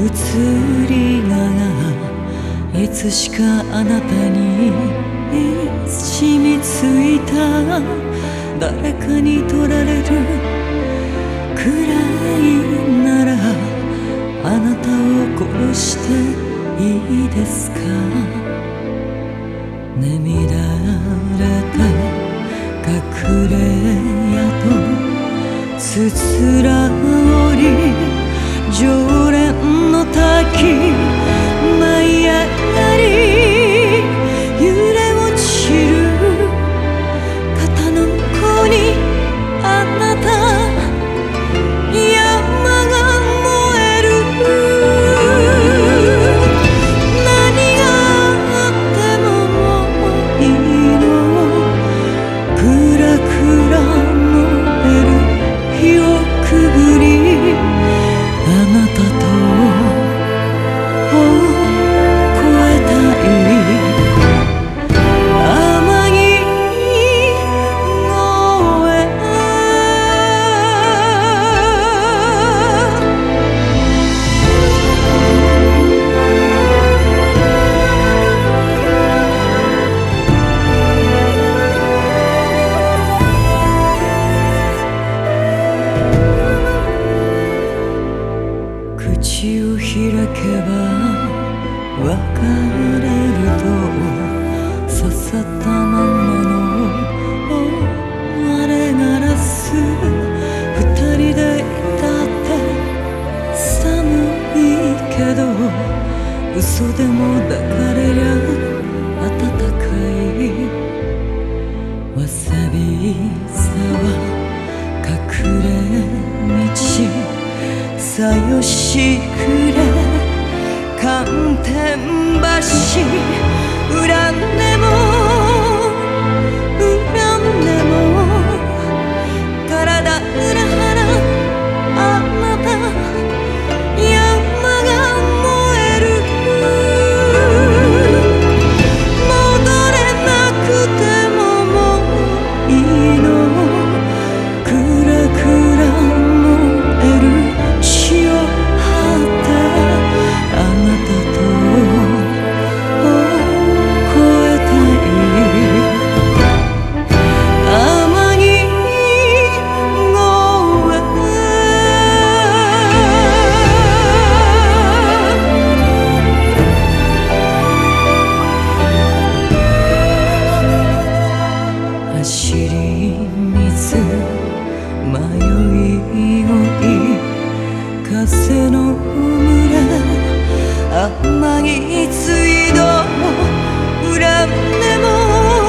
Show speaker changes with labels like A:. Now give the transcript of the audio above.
A: 移りながらいつしかあなたに染みついた誰かに取られるくらいならあなたを殺していいですか？涙れた隠れ宿つつら折り常連の滝舞い上がり口を開けば別れると刺さったままの我ガラス二人でいたって寒いけど嘘でも抱かれりゃ暖かいわさび沢隠れさよしくれ。寒天橋恨んせの村甘い水道も恨んでも